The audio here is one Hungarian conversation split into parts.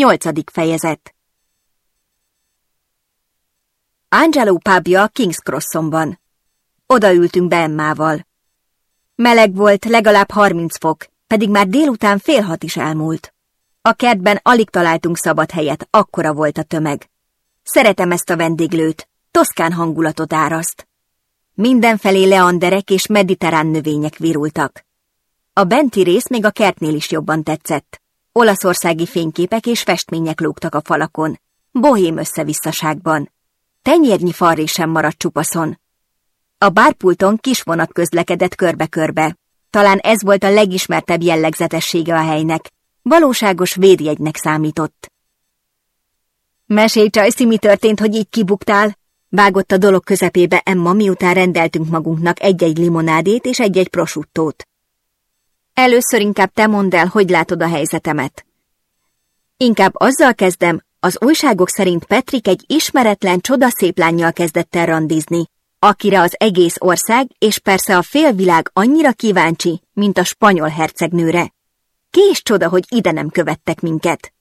Nyolcadik fejezet Angelo pubja King's Crosson van. Odaültünk be Emmával. Meleg volt, legalább harminc fok, pedig már délután fél hat is elmúlt. A kertben alig találtunk szabad helyet, akkora volt a tömeg. Szeretem ezt a vendéglőt, toszkán hangulatot áraszt. Mindenfelé leanderek és mediterrán növények virultak. A benti rész még a kertnél is jobban tetszett. Olaszországi fényképek és festmények lógtak a falakon, bohém összevisszaságban. Tenyérnyi farré sem maradt csupaszon. A bárpulton kis vonat közlekedett körbe-körbe. Talán ez volt a legismertebb jellegzetessége a helynek. Valóságos védjegynek számított. Mesélj, Csajci, mi történt, hogy így kibuktál? Vágott a dolog közepébe Emma, miután rendeltünk magunknak egy-egy limonádét és egy-egy prosuttót. Először inkább te mondd el, hogy látod a helyzetemet. Inkább azzal kezdem, az újságok szerint Petrik egy ismeretlen, csodaszép lányjal kezdett el randizni, akire az egész ország és persze a félvilág annyira kíváncsi, mint a spanyol hercegnőre. Ki is csoda, hogy ide nem követtek minket.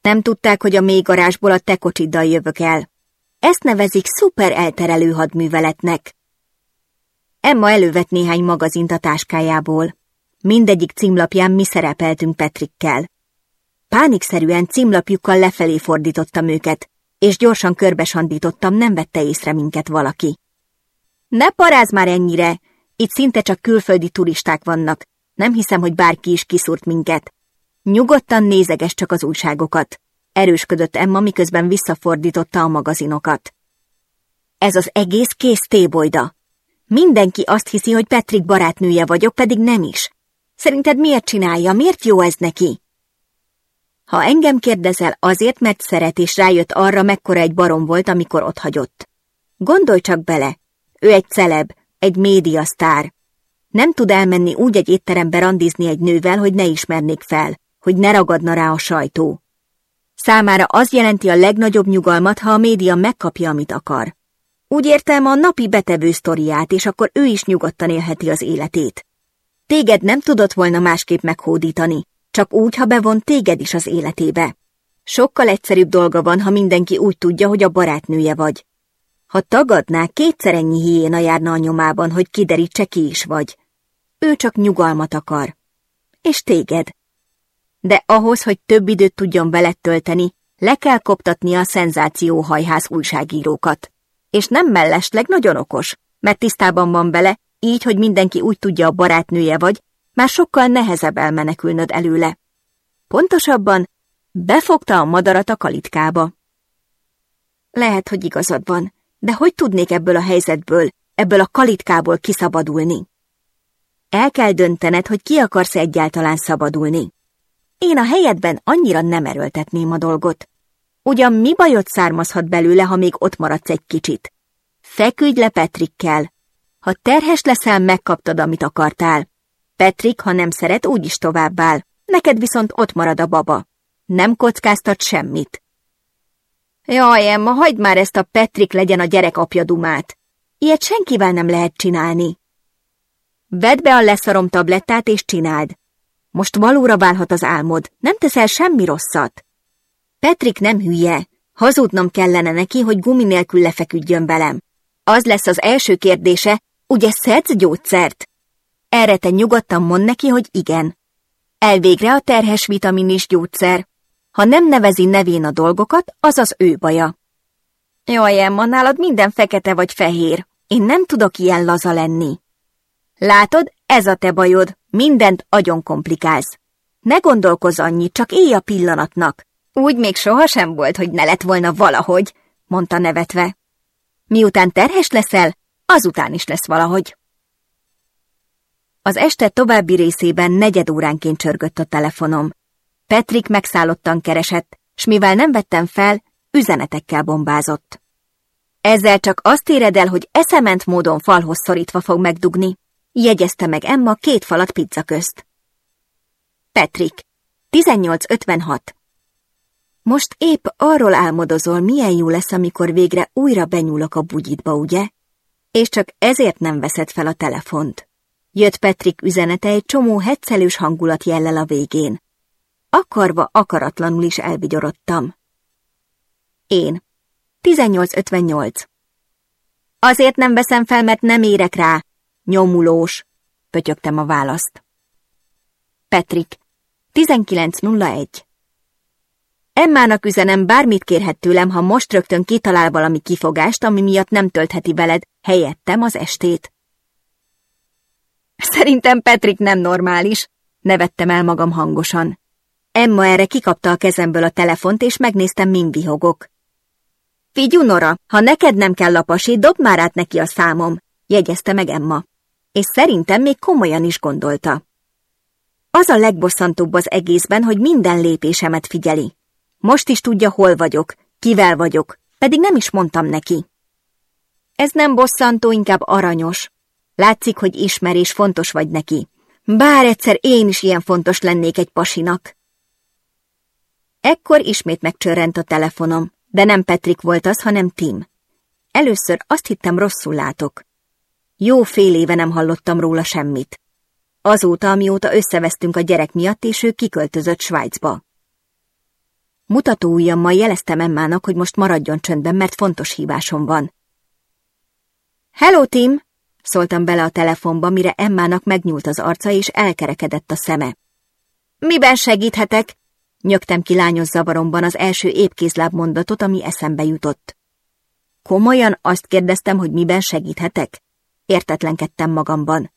Nem tudták, hogy a mély garázsból a te kocsiddal jövök el. Ezt nevezik szuper elterelő hadműveletnek. Emma elővett néhány magazint a táskájából. Mindegyik címlapján mi szerepeltünk Petrikkel. Pánikszerűen címlapjukkal lefelé fordítottam őket, és gyorsan körbesandítottam, nem vette észre minket valaki. Ne paráz már ennyire! Itt szinte csak külföldi turisták vannak. Nem hiszem, hogy bárki is kiszúrt minket. Nyugodtan nézeges csak az újságokat. Erősködött Emma, miközben visszafordította a magazinokat. Ez az egész kész tébolyda. Mindenki azt hiszi, hogy Petrik barátnője vagyok, pedig nem is. Szerinted miért csinálja, miért jó ez neki? Ha engem kérdezel, azért, mert szeret és rájött arra, mekkora egy barom volt, amikor ott hagyott. Gondolj csak bele, ő egy celeb, egy médiasztár. Nem tud elmenni úgy egy étterembe randizni egy nővel, hogy ne ismernék fel, hogy ne ragadna rá a sajtó. Számára az jelenti a legnagyobb nyugalmat, ha a média megkapja, amit akar. Úgy értem a napi betevő sztoriát, és akkor ő is nyugodtan élheti az életét. Téged nem tudott volna másképp meghódítani, csak úgy, ha bevon téged is az életébe. Sokkal egyszerűbb dolga van, ha mindenki úgy tudja, hogy a barátnője vagy. Ha tagadná, kétszer ennyi hiéna járna a nyomában, hogy kiderítse ki is vagy. Ő csak nyugalmat akar. És téged. De ahhoz, hogy több időt tudjon veled tölteni, le kell koptatnia a szenzációhajház újságírókat. És nem mellesleg nagyon okos, mert tisztában van bele, így, hogy mindenki úgy tudja a barátnője vagy, már sokkal nehezebb elmenekülnöd előle. Pontosabban, befogta a madarat a kalitkába. Lehet, hogy igazad van, de hogy tudnék ebből a helyzetből, ebből a kalitkából kiszabadulni? El kell döntened, hogy ki akarsz egyáltalán szabadulni. Én a helyedben annyira nem erőltetném a dolgot. Ugyan mi bajot származhat belőle, ha még ott maradsz egy kicsit? Feküdj le Petrikkel. Ha terhes leszel, megkaptad, amit akartál. Petrik, ha nem szeret, úgyis továbbáll. Neked viszont ott marad a baba. Nem kockáztat semmit. Jaj, Emma, hagyd már ezt a Petrik legyen a gyerek apja dumát. Ilyet senkivel nem lehet csinálni. Vedd be a leszarom tablettát és csináld. Most valóra válhat az álmod, nem teszel semmi rosszat. Petrik nem hülye, hazudnom kellene neki, hogy gumi nélkül lefeküdjön velem. Az lesz az első kérdése, ugye szedsz gyógyszert? Erre te nyugodtan mond neki, hogy igen. Elvégre a terhes vitamin is gyógyszer. Ha nem nevezi nevén a dolgokat, az az ő baja. Jaj, Emma, nálad minden fekete vagy fehér. Én nem tudok ilyen laza lenni. Látod, ez a te bajod, mindent agyon komplikálsz. Ne gondolkozz annyit, csak élj a pillanatnak. Úgy még sohasem volt, hogy ne lett volna valahogy, mondta nevetve. Miután terhes leszel, azután is lesz valahogy. Az este további részében negyed óránként csörgött a telefonom. Petrik megszállottan keresett, s mivel nem vettem fel, üzenetekkel bombázott. Ezzel csak azt éred el, hogy eszement módon falhoz szorítva fog megdugni, jegyezte meg Emma két falat pizza közt. Petrik, 1856 Most épp arról álmodozol, milyen jó lesz, amikor végre újra benyúlok a bugyitba, ugye? És csak ezért nem veszed fel a telefont. Jött Petrik üzenete egy csomó hetszelős hangulat jellel a végén. akarva akaratlanul is elvigyorodtam. Én. 1858. Azért nem veszem fel, mert nem érek rá. Nyomulós. Pötyögtem a választ. Petrik. 1901. Emmának üzenem, bármit kérhet tőlem, ha most rögtön kitalál valami kifogást, ami miatt nem töltheti veled helyettem az estét. Szerintem Petrik nem normális, nevettem el magam hangosan. Emma erre kikapta a kezemből a telefont, és megnéztem, min vihogok. Figyú, Nora, ha neked nem kell a pasi, dob már át neki a számom, jegyezte meg Emma. És szerintem még komolyan is gondolta. Az a legbosszantóbb az egészben, hogy minden lépésemet figyeli. Most is tudja, hol vagyok, kivel vagyok, pedig nem is mondtam neki. Ez nem bosszantó, inkább aranyos. Látszik, hogy ismer és fontos vagy neki. Bár egyszer én is ilyen fontos lennék egy pasinak. Ekkor ismét megcsörrent a telefonom, de nem Petrik volt az, hanem Tim. Először azt hittem rosszul látok. Jó fél éve nem hallottam róla semmit. Azóta, amióta összevesztünk a gyerek miatt, és ő kiköltözött Svájcba. Mutató ujjammal jeleztem Emmának, hogy most maradjon csöndben, mert fontos hívásom van. Hello, Tim! Szóltam bele a telefonba, mire Emmának megnyúlt az arca, és elkerekedett a szeme. Miben segíthetek? Nyögtem ki lányos zavaromban az első épkézláb mondatot, ami eszembe jutott. Komolyan azt kérdeztem, hogy miben segíthetek? Értetlenkedtem magamban.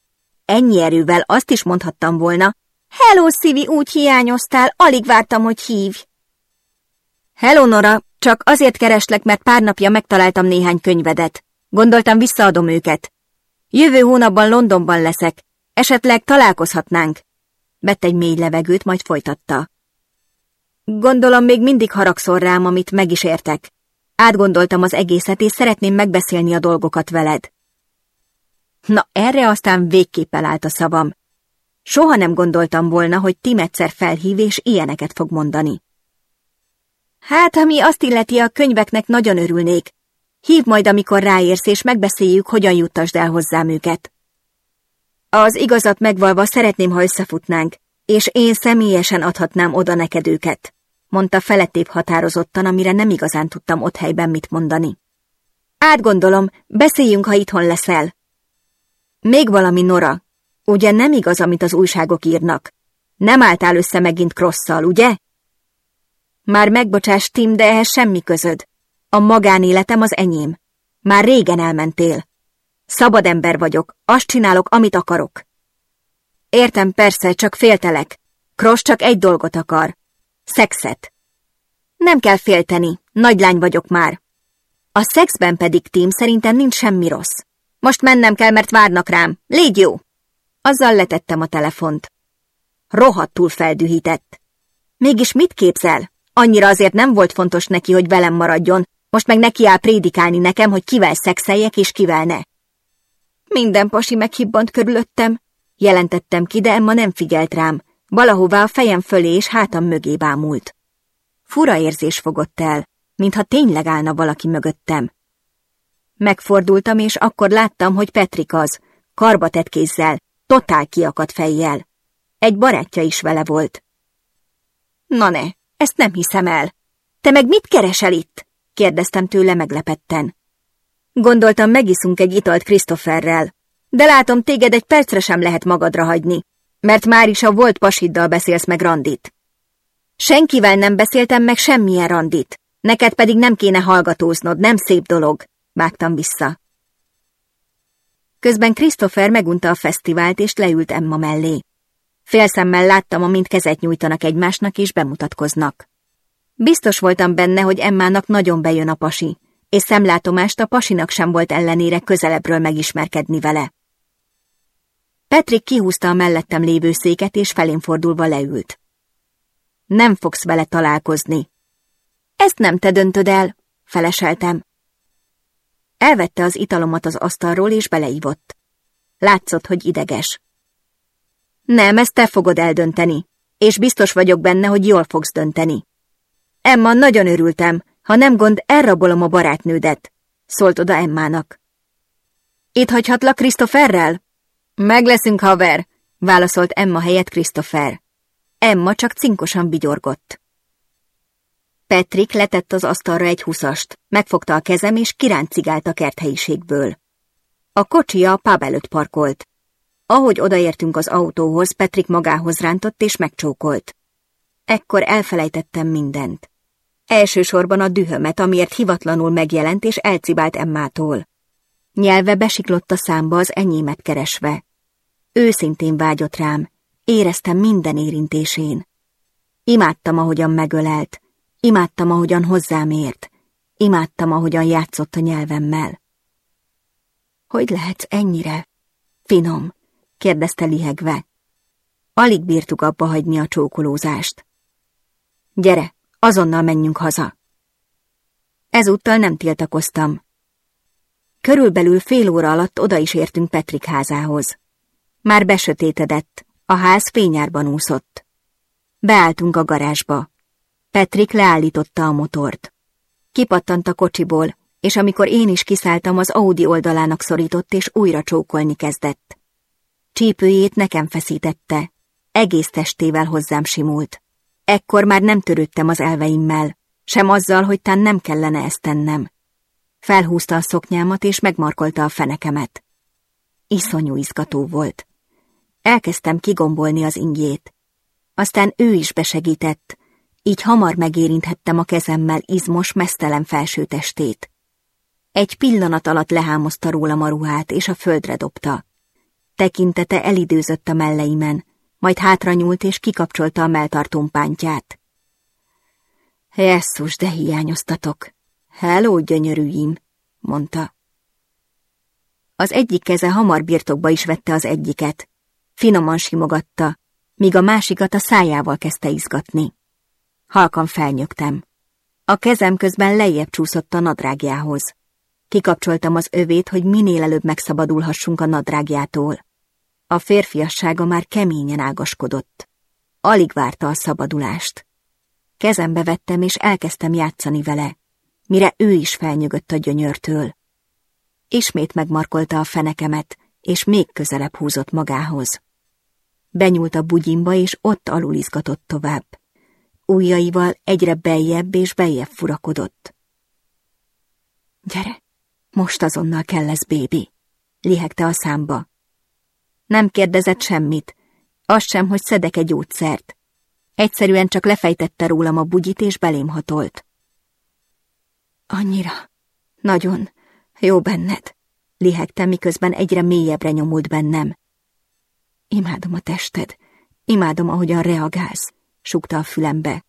Ennyi erővel azt is mondhattam volna, Hello, Szívi, úgy hiányoztál, alig vártam, hogy hívj. Hello, Nora, csak azért kereslek, mert pár napja megtaláltam néhány könyvedet. Gondoltam, visszaadom őket. Jövő hónapban Londonban leszek. Esetleg találkozhatnánk. Vett egy mély levegőt, majd folytatta. Gondolom még mindig haragszol rám, amit meg is értek. Átgondoltam az egészet, és szeretném megbeszélni a dolgokat veled. Na, erre aztán végképp elállt a szavam. Soha nem gondoltam volna, hogy Tim egyszer felhív, és ilyeneket fog mondani. Hát, ami azt illeti, a könyveknek nagyon örülnék. Hív majd, amikor ráérsz, és megbeszéljük, hogyan juttasd el hozzám őket. Az igazat megvalva szeretném, ha összefutnánk, és én személyesen adhatnám oda neked őket, mondta felettébb határozottan, amire nem igazán tudtam ott helyben mit mondani. Átgondolom, beszéljünk, ha itthon leszel. Még valami, Nora. Ugye nem igaz, amit az újságok írnak? Nem álltál össze megint Crosszal, ugye? Már megbocsáss, Tim, de ehhez semmi közöd. A magánéletem az enyém. Már régen elmentél. Szabad ember vagyok, azt csinálok, amit akarok. Értem, persze, csak féltelek. Cross csak egy dolgot akar. Szexet. Nem kell félteni, nagy lány vagyok már. A szexben pedig, Tim, szerintem nincs semmi rossz. Most mennem kell, mert várnak rám. Légy jó! Azzal letettem a telefont. Rohadtul feldühített. Mégis mit képzel? Annyira azért nem volt fontos neki, hogy velem maradjon, most meg neki áll prédikálni nekem, hogy kivel szexeljek és kivel ne. Minden pasi meghibbant körülöttem, jelentettem ki, de Emma nem figyelt rám, valahová a fejem fölé és hátam mögé bámult. Fura érzés fogott el, mintha tényleg állna valaki mögöttem. Megfordultam, és akkor láttam, hogy Petrik az, karba tett kézzel, totál kiakadt fejjel. Egy barátja is vele volt. Na ne, ezt nem hiszem el. Te meg mit keresel itt? kérdeztem tőle meglepetten. Gondoltam, megiszunk egy italt Christopherrel, de látom, téged egy percre sem lehet magadra hagyni, mert már is a volt pasiddal beszélsz meg Randit. Senkivel nem beszéltem meg semmilyen Randit, neked pedig nem kéne hallgatóznod, nem szép dolog, vágtam vissza. Közben Christopher megunta a fesztivált, és leült Emma mellé. Félszemmel láttam, amint kezet nyújtanak egymásnak, és bemutatkoznak. Biztos voltam benne, hogy Emmának nagyon bejön a pasi, és szemlátomást a pasinak sem volt ellenére közelebbről megismerkedni vele. Petrik kihúzta a mellettem lévő széket, és felén fordulva leült. Nem fogsz vele találkozni. Ezt nem te döntöd el, feleseltem. Elvette az italomat az asztalról, és beleívott. Látszott, hogy ideges. Nem, ezt te fogod eldönteni, és biztos vagyok benne, hogy jól fogsz dönteni. Emma, nagyon örültem, ha nem gond, elrabolom a barátnődet, szólt oda Emmának. Itt hagyhatlak Christopherrel? Meg leszünk, haver, válaszolt Emma helyett Christopher. Emma csak cinkosan vigyorgott. Petrik letett az asztalra egy huszast, megfogta a kezem és kiráncigált a kerthelyiségből. A kocsia a pub előtt parkolt. Ahogy odaértünk az autóhoz, Petrik magához rántott és megcsókolt. Ekkor elfelejtettem mindent. Elsősorban a dühömet, amiért hivatlanul megjelent és elcibált Emmától. Nyelve besiklott a számba az enyémet keresve. Őszintén vágyott rám, éreztem minden érintésén. Imádtam, ahogyan megölelt, imádtam, ahogyan hozzám ért, imádtam, ahogyan játszott a nyelvemmel. Hogy lehetsz ennyire? Finom, kérdezte lihegve. Alig bírtuk abba hagyni a csókolózást. Gyere, azonnal menjünk haza. Ezúttal nem tiltakoztam. Körülbelül fél óra alatt oda is értünk Petrik házához. Már besötétedett, a ház fényárban úszott. Beálltunk a garázsba. Petrik leállította a motort. Kipattant a kocsiból, és amikor én is kiszálltam, az Audi oldalának szorított, és újra csókolni kezdett. Csípőjét nekem feszítette, egész testével hozzám simult. Ekkor már nem törődtem az elveimmel, sem azzal, hogy tán nem kellene ezt tennem. Felhúzta a szoknyámat, és megmarkolta a fenekemet. Iszonyú izgató volt. Elkezdtem kigombolni az ingjét. Aztán ő is besegített, így hamar megérinthettem a kezemmel izmos, mesztelen felső testét. Egy pillanat alatt lehámozta rólam a ruhát, és a földre dobta. Tekintete elidőzött a melleimen, majd hátra nyúlt és kikapcsolta a melltartón pántját. Jesszus, de hiányoztatok! Hello, gyönyörűim, mondta. Az egyik keze hamar birtokba is vette az egyiket. Finoman simogatta, míg a másikat a szájával kezdte izgatni. Halkan felnyögtem. A kezem közben lejjebb csúszott a nadrágjához. Kikapcsoltam az övét, hogy minél előbb megszabadulhassunk a nadrágjától. A férfiassága már keményen ágaskodott. Alig várta a szabadulást. Kezembe vettem, és elkezdtem játszani vele, mire ő is felnyögött a gyönyörtől. Ismét megmarkolta a fenekemet, és még közelebb húzott magához. Benyúlt a bugyimba, és ott alul izgatott tovább. Újjaival egyre beljebb és beljebb furakodott. Gyere, most azonnal kell lesz, bébi, lihegte a számba. Nem kérdezett semmit, azt sem, hogy szedek egy gyógyszert. Egyszerűen csak lefejtette rólam a bugyit, és belém hatolt. Annyira, nagyon jó benned, lihegtem, miközben egyre mélyebbre nyomult bennem. Imádom a tested, imádom, ahogyan reagálsz, sugta a fülembe.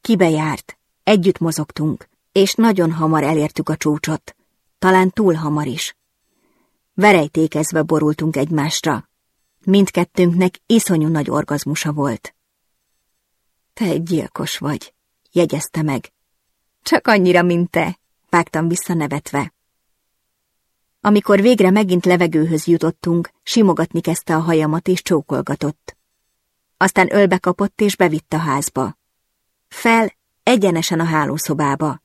Kibe járt, együtt mozogtunk, és nagyon hamar elértük a csúcsot, talán túl hamar is. Verejtékezve borultunk egymásra. Mindkettőnknek iszonyú nagy orgazmusa volt. Te egy gyilkos vagy, jegyezte meg. Csak annyira, mint te, vágtam vissza nevetve. Amikor végre megint levegőhöz jutottunk, simogatni kezdte a hajamat és csókolgatott. Aztán ölbe kapott és bevitt a házba. Fel, egyenesen a hálószobába.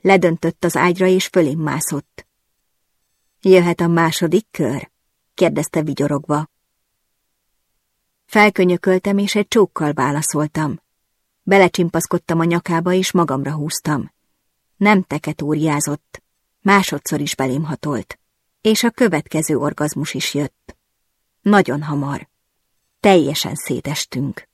Ledöntött az ágyra és fölém mászott. Jöhet a második kör? kérdezte vigyorogva. Felkönyököltem, és egy csókkal válaszoltam. Belecsimpaszkodtam a nyakába, és magamra húztam. Nem teketóriázott, másodszor is belém hatolt, és a következő orgazmus is jött. Nagyon hamar. Teljesen szétestünk.